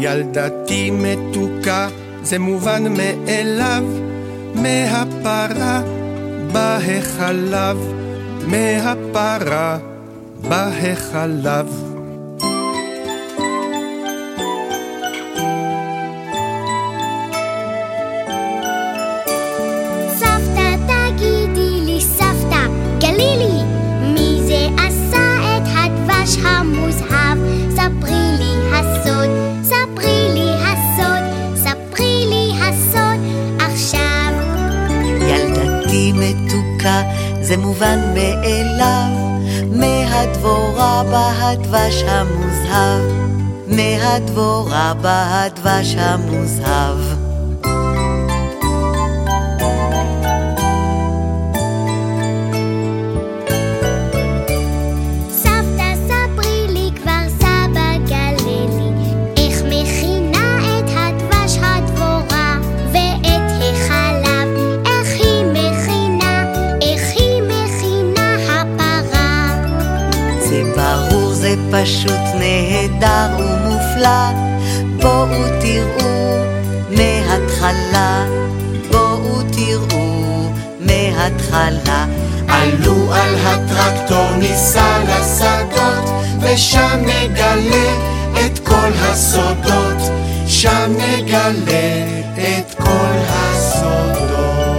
ילדתי מתוקה, זה מובן מאליו, מהפרה בא החלב, מהפרה בא החלב. זה מובן מאליו, מהדבורה בא הדבש המוזהב, מהדבורה בא הדבש המוזהב. פשוט נהדר ומופלא, בואו תראו מההתחלה, בואו תראו מההתחלה. עלו על הטרקטור, ניסע לשדות, ושם נגלה את כל הסודות, שם נגלה את כל הסודות.